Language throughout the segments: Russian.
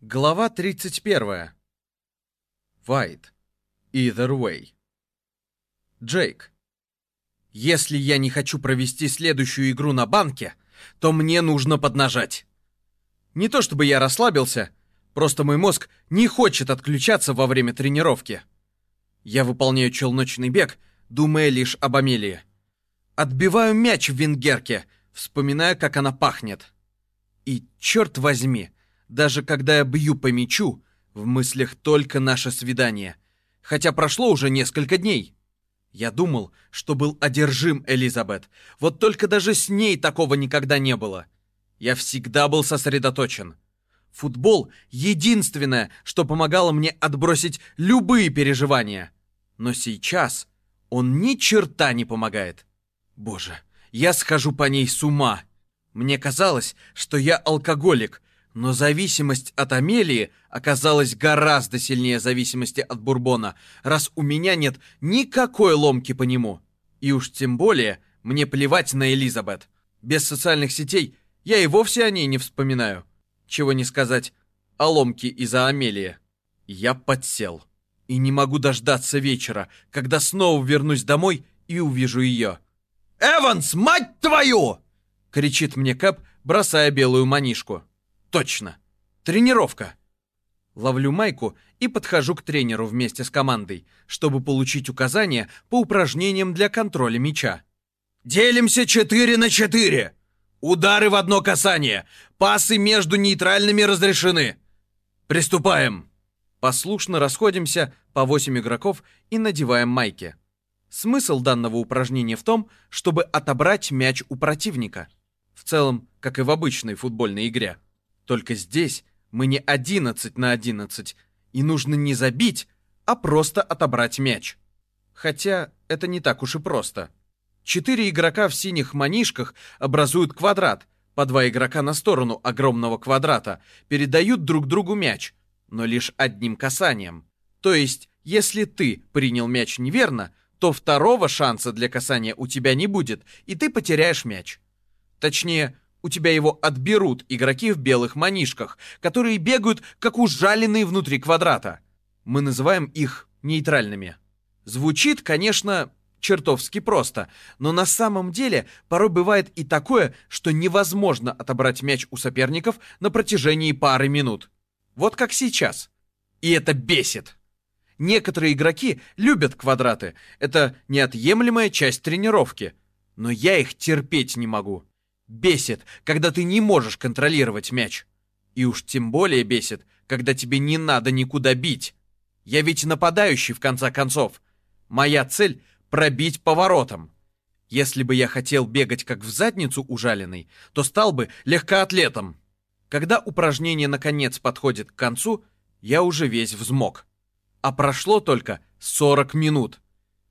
Глава 31. White. Either way. Джейк. Если я не хочу провести следующую игру на банке, то мне нужно поднажать. Не то чтобы я расслабился, просто мой мозг не хочет отключаться во время тренировки. Я выполняю челночный бег, думая лишь об Амелии. Отбиваю мяч в венгерке, вспоминая, как она пахнет. И черт возьми, даже когда я бью по мячу, в мыслях только наше свидание. Хотя прошло уже несколько дней. Я думал, что был одержим Элизабет. Вот только даже с ней такого никогда не было. Я всегда был сосредоточен. Футбол — единственное, что помогало мне отбросить любые переживания. Но сейчас он ни черта не помогает. Боже, я схожу по ней с ума. Мне казалось, что я алкоголик, но зависимость от Амелии оказалась гораздо сильнее зависимости от Бурбона, раз у меня нет никакой ломки по нему. И уж тем более мне плевать на Элизабет. Без социальных сетей я и вовсе о ней не вспоминаю. Чего не сказать о ломке из-за Амелии. Я подсел. И не могу дождаться вечера, когда снова вернусь домой и увижу ее. «Эванс, мать твою!» — кричит мне Кэп, бросая белую манишку. Точно. Тренировка. Ловлю майку и подхожу к тренеру вместе с командой, чтобы получить указания по упражнениям для контроля мяча. Делимся 4 на 4. Удары в одно касание. Пасы между нейтральными разрешены. Приступаем. Послушно расходимся по 8 игроков и надеваем майки. Смысл данного упражнения в том, чтобы отобрать мяч у противника. В целом, как и в обычной футбольной игре. Только здесь мы не 11 на 11, и нужно не забить, а просто отобрать мяч. Хотя это не так уж и просто. Четыре игрока в синих манишках образуют квадрат, по два игрока на сторону огромного квадрата, передают друг другу мяч, но лишь одним касанием. То есть, если ты принял мяч неверно, то второго шанса для касания у тебя не будет, и ты потеряешь мяч. Точнее, у тебя его отберут игроки в белых манишках, которые бегают, как ужаленные внутри квадрата. Мы называем их нейтральными. Звучит, конечно, чертовски просто, но на самом деле порой бывает и такое, что невозможно отобрать мяч у соперников на протяжении пары минут. Вот как сейчас. И это бесит. Некоторые игроки любят квадраты, это неотъемлемая часть тренировки, но я их терпеть не могу. Бесит, когда ты не можешь контролировать мяч. И уж тем более бесит, когда тебе не надо никуда бить. Я ведь нападающий, в конце концов. Моя цель — пробить поворотом. Если бы я хотел бегать как в задницу ужаленный, то стал бы легкоатлетом. Когда упражнение наконец подходит к концу, я уже весь взмок. А прошло только 40 минут.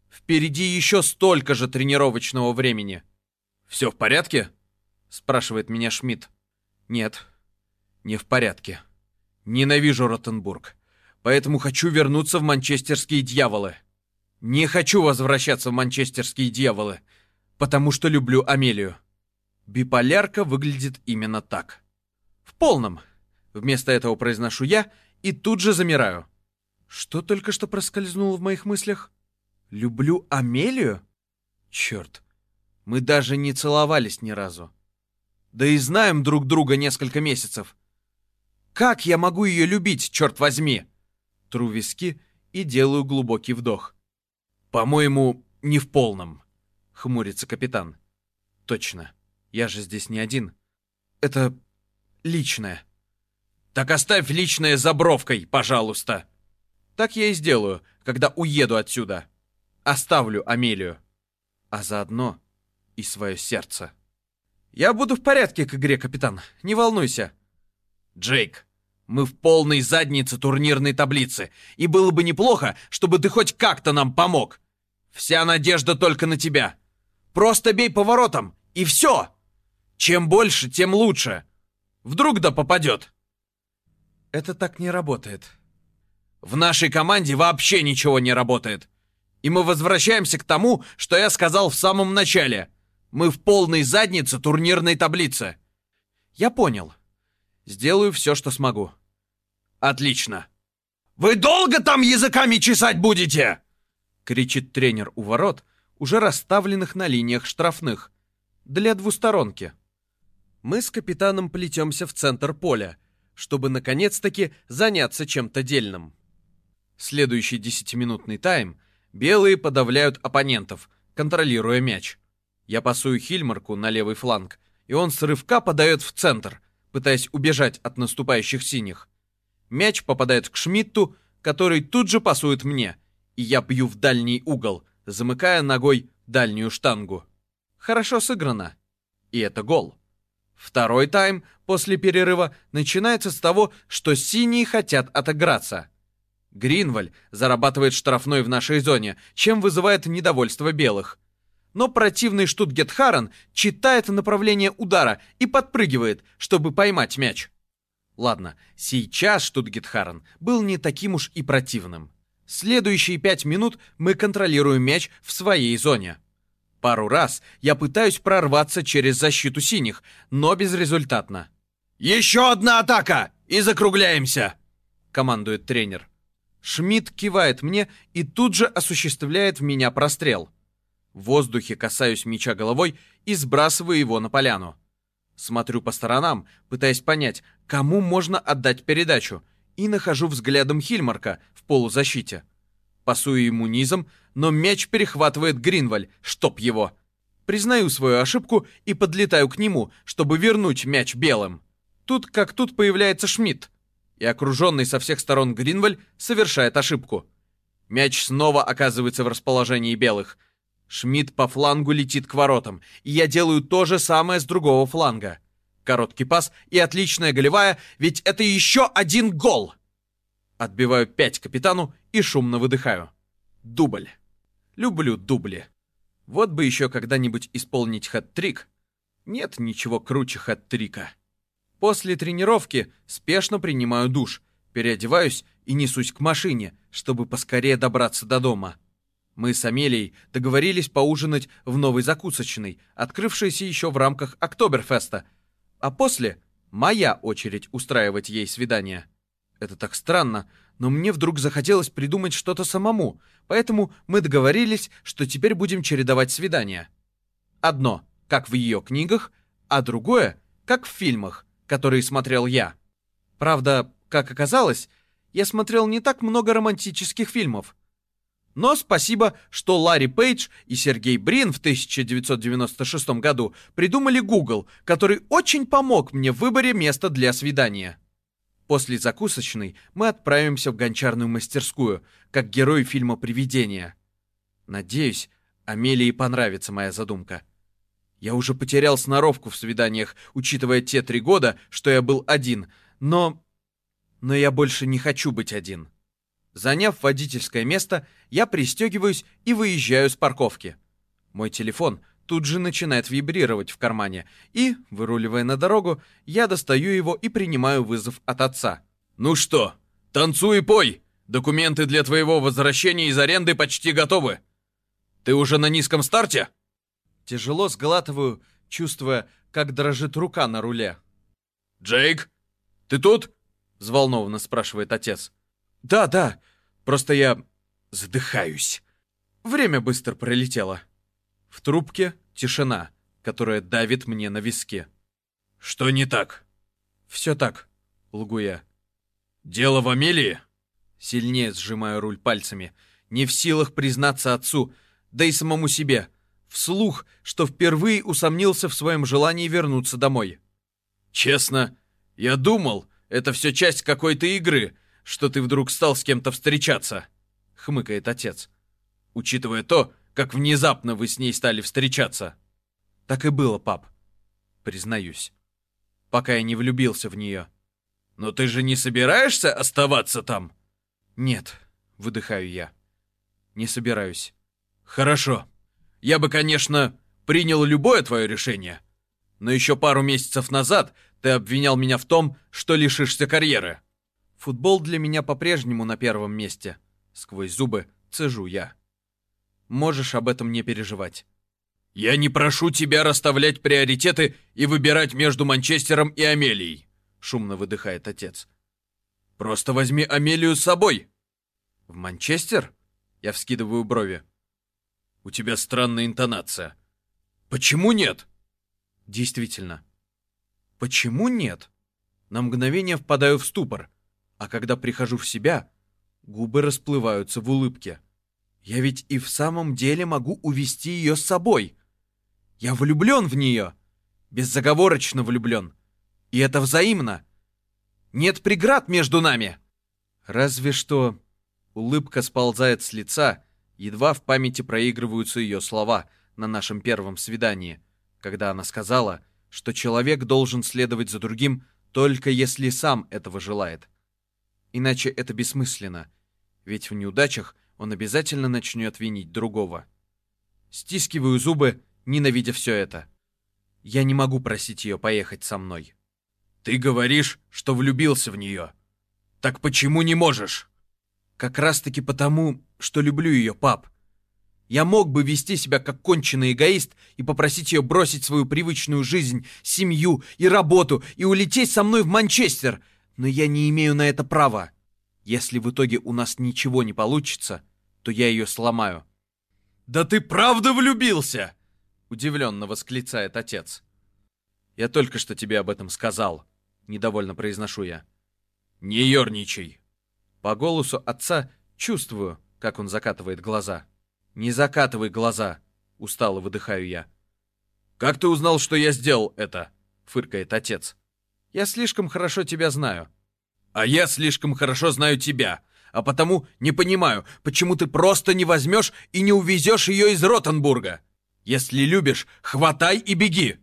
Впереди еще столько же тренировочного времени. «Все в порядке?» Спрашивает меня Шмидт. Нет, не в порядке. Ненавижу Ротенбург, поэтому хочу вернуться в манчестерские дьяволы. Не хочу возвращаться в манчестерские дьяволы, потому что люблю Амелию. Биполярка выглядит именно так. В полном. Вместо этого произношу я и тут же замираю. Что только что проскользнуло в моих мыслях? Люблю Амелию? Черт, мы даже не целовались ни разу. Да и знаем друг друга несколько месяцев. Как я могу ее любить, черт возьми? Тру виски и делаю глубокий вдох. По-моему, не в полном, хмурится капитан. Точно, я же здесь не один. Это личное. Так оставь личное за бровкой, пожалуйста. Так я и сделаю, когда уеду отсюда. Оставлю Амелию. А заодно и свое сердце. «Я буду в порядке к игре, капитан. Не волнуйся». «Джейк, мы в полной заднице турнирной таблицы, и было бы неплохо, чтобы ты хоть как-то нам помог. Вся надежда только на тебя. Просто бей поворотом, и все. Чем больше, тем лучше. Вдруг да попадет». «Это так не работает». «В нашей команде вообще ничего не работает. И мы возвращаемся к тому, что я сказал в самом начале». Мы в полной заднице турнирной таблицы. Я понял. Сделаю все, что смогу. Отлично. «Вы долго там языками чесать будете?» кричит тренер у ворот, уже расставленных на линиях штрафных. Для двусторонки. Мы с капитаном плетемся в центр поля, чтобы наконец-таки заняться чем-то дельным. Следующий десятиминутный тайм белые подавляют оппонентов, контролируя мяч. Я пасую Хильмарку на левый фланг, и он с рывка подает в центр, пытаясь убежать от наступающих синих. Мяч попадает к Шмидту, который тут же пасует мне, и я бью в дальний угол, замыкая ногой дальнюю штангу. Хорошо сыграно. И это гол. Второй тайм после перерыва начинается с того, что синие хотят отыграться. Гринваль зарабатывает штрафной в нашей зоне, чем вызывает недовольство белых. Но противный Штутгет Харрен читает направление удара и подпрыгивает, чтобы поймать мяч. Ладно, сейчас Штутгет Харрен был не таким уж и противным. Следующие пять минут мы контролируем мяч в своей зоне. Пару раз я пытаюсь прорваться через защиту синих, но безрезультатно. «Еще одна атака! И закругляемся!» — командует тренер. Шмидт кивает мне и тут же осуществляет в меня прострел. В воздухе касаюсь мяча головой и сбрасываю его на поляну. Смотрю по сторонам, пытаясь понять, кому можно отдать передачу, и нахожу взглядом Хильмарка в полузащите. Пасую ему низом, но мяч перехватывает Гринваль, чтоб его. Признаю свою ошибку и подлетаю к нему, чтобы вернуть мяч белым. Тут как тут появляется Шмидт, и окруженный со всех сторон Гринваль совершает ошибку. Мяч снова оказывается в расположении белых. Шмидт по флангу летит к воротам, и я делаю то же самое с другого фланга. Короткий пас и отличная голевая, ведь это еще один гол! Отбиваю пять капитану и шумно выдыхаю. Дубль. Люблю дубли. Вот бы еще когда-нибудь исполнить хэт-трик. Нет ничего круче хэт-трика. После тренировки спешно принимаю душ, переодеваюсь и несусь к машине, чтобы поскорее добраться до дома. Мы с Амелией договорились поужинать в новой закусочной, открывшейся еще в рамках Октоберфеста – а после моя очередь устраивать ей свидание. Это так странно, но мне вдруг захотелось придумать что-то самому, поэтому мы договорились, что теперь будем чередовать свидания. Одно, как в ее книгах, а другое, как в фильмах, которые смотрел я. Правда, как оказалось, я смотрел не так много романтических фильмов. Но спасибо, что Ларри Пейдж и Сергей Брин в 1996 году придумали Google, который очень помог мне в выборе места для свидания. После закусочной мы отправимся в гончарную мастерскую, как герой фильма «Привидение». Надеюсь, Амелии понравится моя задумка. Я уже потерял сноровку в свиданиях, учитывая те три года, что я был один, но... Но я больше не хочу быть один. Заняв водительское место, я пристегиваюсь и выезжаю с парковки. Мой телефон тут же начинает вибрировать в кармане, и, выруливая на дорогу, я достаю его и принимаю вызов от отца. «Ну что, танцуй и пой! Документы для твоего возвращения из аренды почти готовы! Ты уже на низком старте?» Тяжело сглатываю, чувствуя, как дрожит рука на руле. «Джейк, ты тут?» — взволнованно спрашивает отец. «Да, да, просто я задыхаюсь. Время быстро пролетело». В трубке тишина, которая давит мне на виске. «Что не так?» «Все так», — лгу я. «Дело в Амелии?» Сильнее сжимаю руль пальцами, не в силах признаться отцу, да и самому себе, вслух, что впервые усомнился в своем желании вернуться домой. «Честно, я думал, это все часть какой-то игры, что ты вдруг стал с кем-то встречаться», — хмыкает отец. «Учитывая то, как внезапно вы с ней стали встречаться». «Так и было, пап. Признаюсь. Пока я не влюбился в нее». «Но ты же не собираешься оставаться там?» «Нет», — выдыхаю я. «Не собираюсь». «Хорошо. Я бы, конечно, принял любое твое решение. Но еще пару месяцев назад ты обвинял меня в том, что лишишься карьеры. Футбол для меня по-прежнему на первом месте. Сквозь зубы цежу я. Можешь об этом не переживать. Я не прошу тебя расставлять приоритеты и выбирать между Манчестером и Амелией, шумно выдыхает отец. Просто возьми Амелию с собой. В Манчестер? Я вскидываю брови. У тебя странная интонация. Почему нет? Действительно. Почему нет? На мгновение впадаю в ступор, а когда прихожу в себя, губы расплываются в улыбке. Я ведь и в самом деле могу увести ее с собой. Я влюблен в нее. Беззаговорочно влюблен. И это взаимно. Нет преград между нами. Разве что улыбка сползает с лица, едва в памяти проигрываются ее слова на нашем первом свидании, когда она сказала, что человек должен следовать за другим только если сам этого желает. Иначе это бессмысленно, ведь в неудачах он обязательно начнет винить другого. Стискиваю зубы, ненавидя все это. Я не могу просить ее поехать со мной. Ты говоришь, что влюбился в нее. Так почему не можешь? Как раз-таки потому, что люблю ее, пап. Я мог бы вести себя как конченый эгоист и попросить ее бросить свою привычную жизнь, семью и работу и улететь со мной в Манчестер, но я не имею на это права. Если в итоге у нас ничего не получится, то я ее сломаю. «Да ты правда влюбился?» — удивленно восклицает отец. «Я только что тебе об этом сказал», — недовольно произношу я. «Не ерничай». По голосу отца чувствую, как он закатывает глаза. «Не закатывай глаза!» — устало выдыхаю я. «Как ты узнал, что я сделал это?» — фыркает отец. «Я слишком хорошо тебя знаю». «А я слишком хорошо знаю тебя, а потому не понимаю, почему ты просто не возьмешь и не увезешь ее из Ротенбурга. Если любишь, хватай и беги!»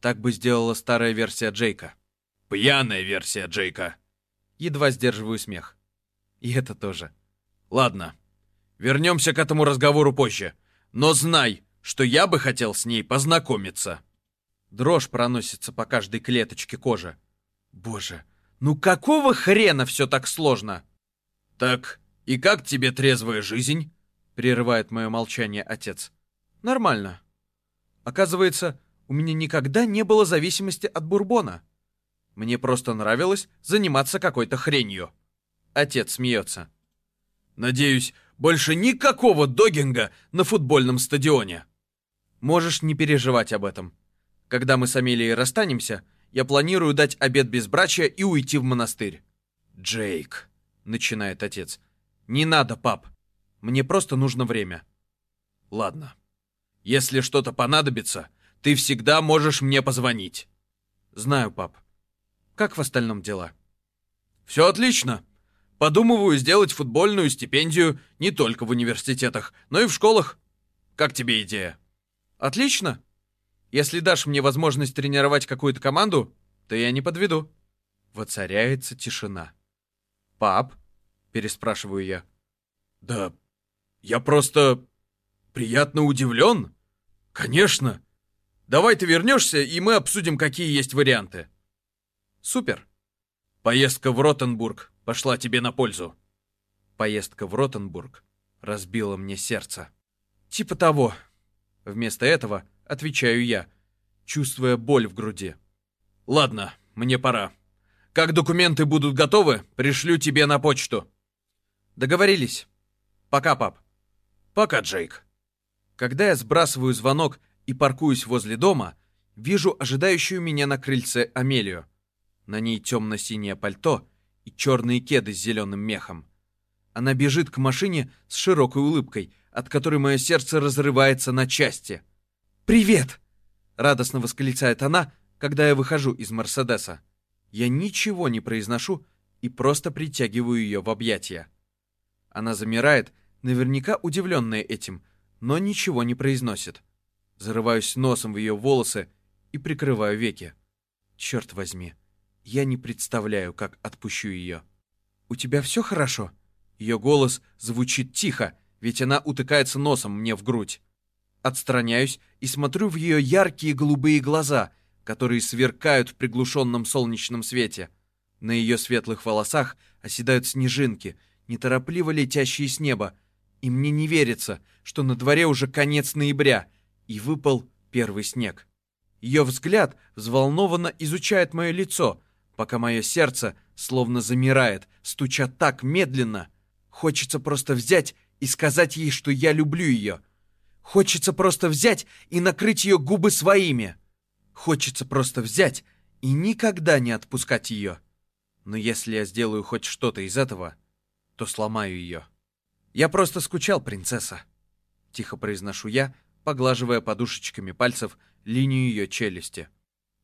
Так бы сделала старая версия Джейка. Пьяная версия Джейка. Едва сдерживаю смех. И это тоже. Ладно, Вернемся к этому разговору позже. Но знай, что я бы хотел с ней познакомиться. Дрожь проносится по каждой клеточке кожи. Боже, ну какого хрена все так сложно? Так, и как тебе трезвая жизнь? Прерывает мое молчание отец. Нормально. Оказывается, у меня никогда не было зависимости от бурбона. Мне просто нравилось заниматься какой-то хренью. Отец смеется. Надеюсь, больше никакого догинга на футбольном стадионе. Можешь не переживать об этом. Когда мы с Амелией расстанемся, я планирую дать обед безбрачия и уйти в монастырь. Джейк, начинает отец. Не надо, пап. Мне просто нужно время. Ладно. Если что-то понадобится, ты всегда можешь мне позвонить. Знаю, пап. Как в остальном дела? Все отлично. Подумываю сделать футбольную стипендию не только в университетах, но и в школах. Как тебе идея? Отлично. Если дашь мне возможность тренировать какую-то команду, то я не подведу. Воцаряется тишина. «Пап?» — переспрашиваю я. «Да я просто приятно удивлен. Конечно. Давай ты вернешься, и мы обсудим, какие есть варианты». «Супер». Поездка в Ротенбург пошла тебе на пользу. Поездка в Ротенбург разбила мне сердце. Типа того. Вместо этого отвечаю я, чувствуя боль в груди. Ладно, мне пора. Как документы будут готовы, пришлю тебе на почту. Договорились. Пока, пап. Пока, Джейк. Когда я сбрасываю звонок и паркуюсь возле дома, вижу ожидающую меня на крыльце Амелию. На ней темно-синее пальто и черные кеды с зеленым мехом. Она бежит к машине с широкой улыбкой, от которой мое сердце разрывается на части. «Привет!» — радостно восклицает она, когда я выхожу из Мерседеса. Я ничего не произношу и просто притягиваю ее в объятия. Она замирает, наверняка удивленная этим, но ничего не произносит. Зарываюсь носом в ее волосы и прикрываю веки. Черт возьми, я не представляю, как отпущу ее. «У тебя все хорошо?» Ее голос звучит тихо, ведь она утыкается носом мне в грудь. Отстраняюсь и смотрю в ее яркие голубые глаза, которые сверкают в приглушенном солнечном свете. На ее светлых волосах оседают снежинки, неторопливо летящие с неба, и мне не верится, что на дворе уже конец ноября, и выпал первый снег. Ее взгляд взволнованно изучает мое лицо, пока мое сердце словно замирает, стуча так медленно. Хочется просто взять и сказать ей, что я люблю ее. Хочется просто взять и накрыть ее губы своими. Хочется просто взять и никогда не отпускать ее. Но если я сделаю хоть что-то из этого, то сломаю ее. Я просто скучал, принцесса. Тихо произношу я, поглаживая подушечками пальцев линию ее челюсти.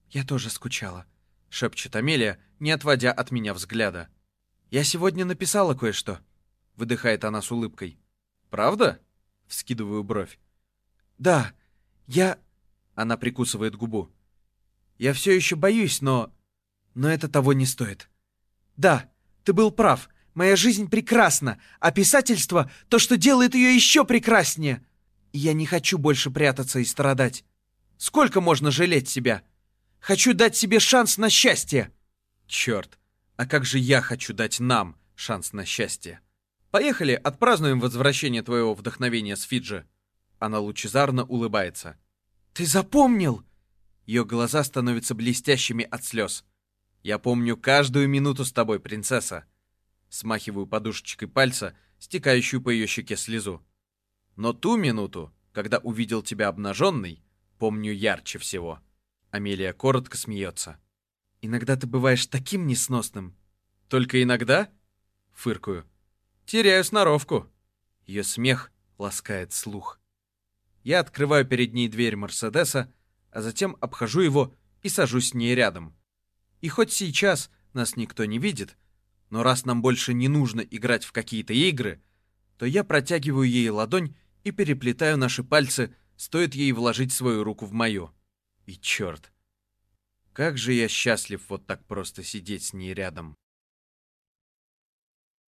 «Я тоже скучала», — шепчет Амелия, не отводя от меня взгляда. «Я сегодня написала кое-что», — выдыхает она с улыбкой. «Правда?» — вскидываю бровь. «Да, я...» — она прикусывает губу. «Я все еще боюсь, но... но это того не стоит. Да, ты был прав, моя жизнь прекрасна, а писательство — то, что делает ее еще прекраснее. Я не хочу больше прятаться и страдать. Сколько можно жалеть себя? Хочу дать себе шанс на счастье!» «Черт, а как же я хочу дать нам шанс на счастье!» «Поехали, отпразднуем возвращение твоего вдохновения с Фиджи!» Она лучезарно улыбается. «Ты запомнил?» Ее глаза становятся блестящими от слез. «Я помню каждую минуту с тобой, принцесса!» Смахиваю подушечкой пальца, стекающую по ее щеке слезу. «Но ту минуту, когда увидел тебя обнаженной, помню ярче всего». Амелия коротко смеется. «Иногда ты бываешь таким несносным». «Только иногда?» Фыркую. «Теряю сноровку». Ее смех ласкает слух. Я открываю перед ней дверь Мерседеса, а затем обхожу его и сажусь с ней рядом. И хоть сейчас нас никто не видит, но раз нам больше не нужно играть в какие-то игры, то я протягиваю ей ладонь и переплетаю наши пальцы, стоит ей вложить свою руку в мою. И черт, как же я счастлив вот так просто сидеть с ней рядом.